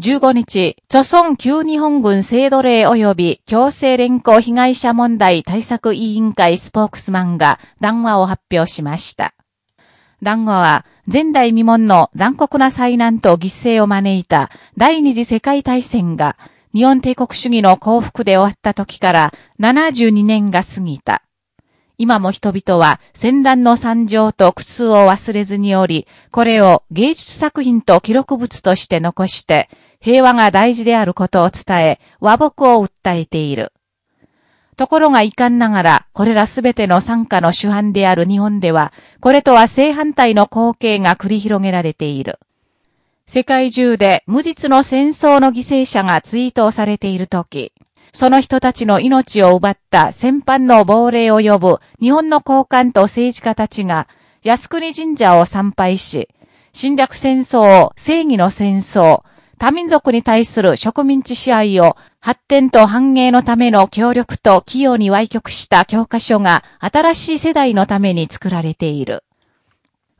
15日、著村旧日本軍制度令及び強制連行被害者問題対策委員会スポークスマンが談話を発表しました。談話は、前代未聞の残酷な災難と犠牲を招いた第二次世界大戦が日本帝国主義の幸福で終わった時から72年が過ぎた。今も人々は戦乱の惨状と苦痛を忘れずにおり、これを芸術作品と記録物として残して、平和が大事であることを伝え、和睦を訴えている。ところが遺憾ながら、これらすべての参加の主犯である日本では、これとは正反対の光景が繰り広げられている。世界中で無実の戦争の犠牲者が追悼されているとき、その人たちの命を奪った戦犯の亡霊を呼ぶ日本の高官と政治家たちが靖国神社を参拝し、侵略戦争を正義の戦争、多民族に対する植民地支配を発展と繁栄のための協力と企業に歪曲した教科書が新しい世代のために作られている。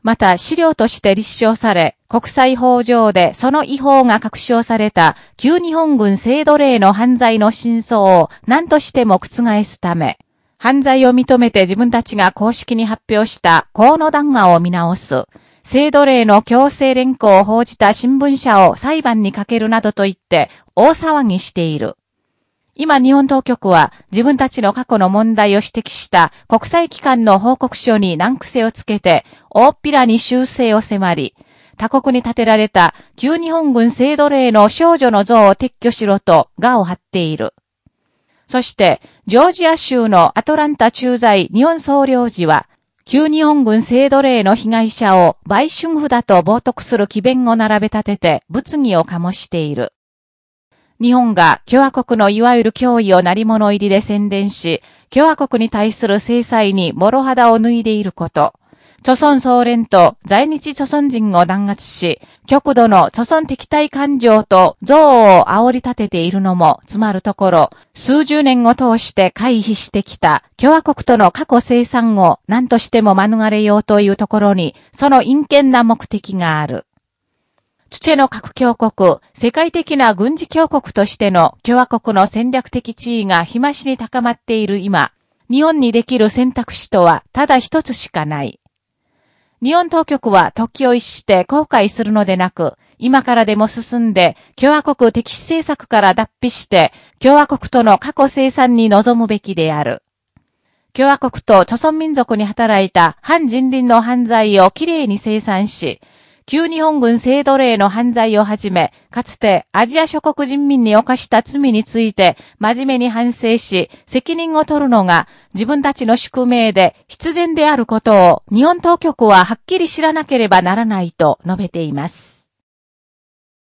また資料として立証され、国際法上でその違法が確証された旧日本軍制度令の犯罪の真相を何としても覆すため、犯罪を認めて自分たちが公式に発表した河野談話を見直す、制度令の強制連行を報じた新聞社を裁判にかけるなどと言って大騒ぎしている。今日本当局は自分たちの過去の問題を指摘した国際機関の報告書に難癖をつけて大っぴらに修正を迫り、他国に建てられた旧日本軍制度令の少女の像を撤去しろと画を張っている。そして、ジョージア州のアトランタ駐在日本総領事は、旧日本軍制度令の被害者を売春婦だと冒涜する奇弁を並べ立てて物議を醸している。日本が共和国のいわゆる脅威を成り物入りで宣伝し、共和国に対する制裁に諸肌を脱いでいること。著村総連と在日著村人を弾圧し、極度の著村敵対感情と憎悪を煽り立てているのも、つまるところ、数十年を通して回避してきた共和国との過去生産を何としても免れようというところに、その陰険な目的がある。土の核強国、世界的な軍事強国としての共和国の戦略的地位が日増しに高まっている今、日本にできる選択肢とはただ一つしかない。日本当局は時を逸して後悔するのでなく、今からでも進んで、共和国敵視政策から脱皮して、共和国との過去生産に臨むべきである。共和国と著存民族に働いた反人倫の犯罪をきれいに生産し、旧日本軍制度令の犯罪をはじめ、かつてアジア諸国人民に犯した罪について真面目に反省し、責任を取るのが自分たちの宿命で必然であることを日本当局ははっきり知らなければならないと述べています。